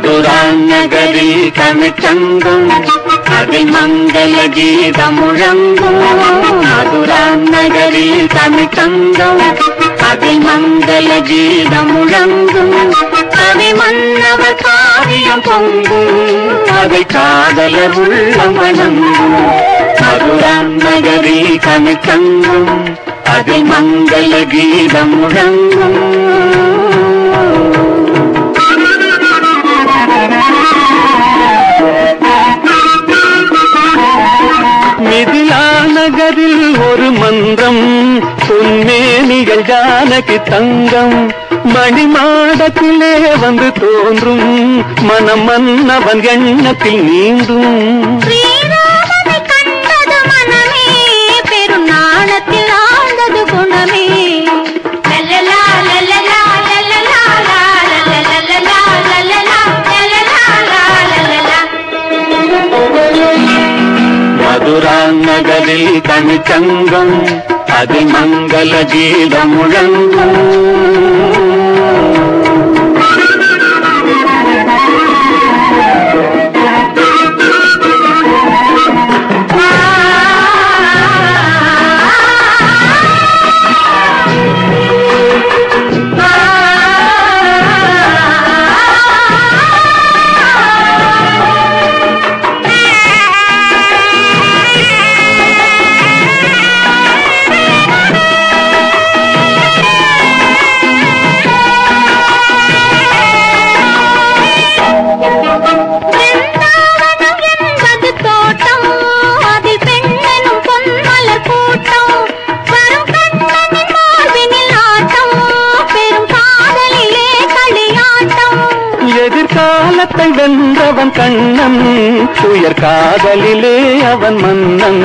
மதுராநகரி தமிழ்ச்சங்கம். அதில் கீதமுழங்கும். மதுராநகரி தமிழ்ச்சங்கம். அதில் கீதமுழங்கும். கீதம் முழங்கும் கவி பொங்கும். அதை காதல உள்ளம் மதுராநகரி தமிழ்ச்சங்கம். அதில் கீதமுழங்கும். ஜானகி தங்கம் மணிமாடத்திலே வந்து தோன்றும் மனம் மன்னவன் எண்ணத்தில் நீந்தும். மதுரா நகரில் தமிழ்ச்சங்கம் அதில் மங்கள எதிர்காலத்தை வென்றவன் கண்ணன் துயர் காதலிலே அவன் மன்னன்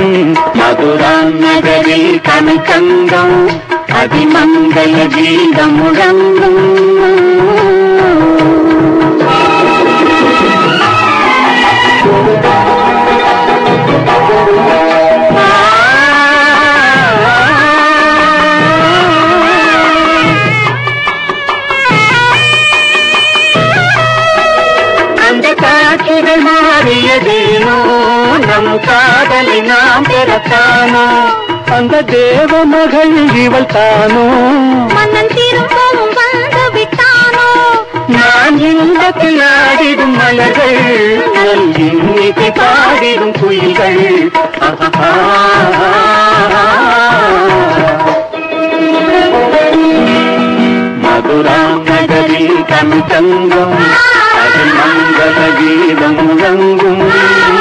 மதுரா நகரில் தமிழ்ச்சங்கம் அதிமங்கல கீதம் முழங்கும் மாறியதேனோ நம் காதலை நாம் பெறத்தானோ அந்த தேவ மகள் இவள் தானோ மன்னன் திரும்பவும் வந்து விட்டானோ நான் இன்பத்தில் ஆடிடும் மலர்கள் நல் இன்னிசை பாடிடும் குயில்கள். மதுரா நகரில் தமிழ்ச்சங்கம் அதில் மங்கள கீதம் முழங்கும்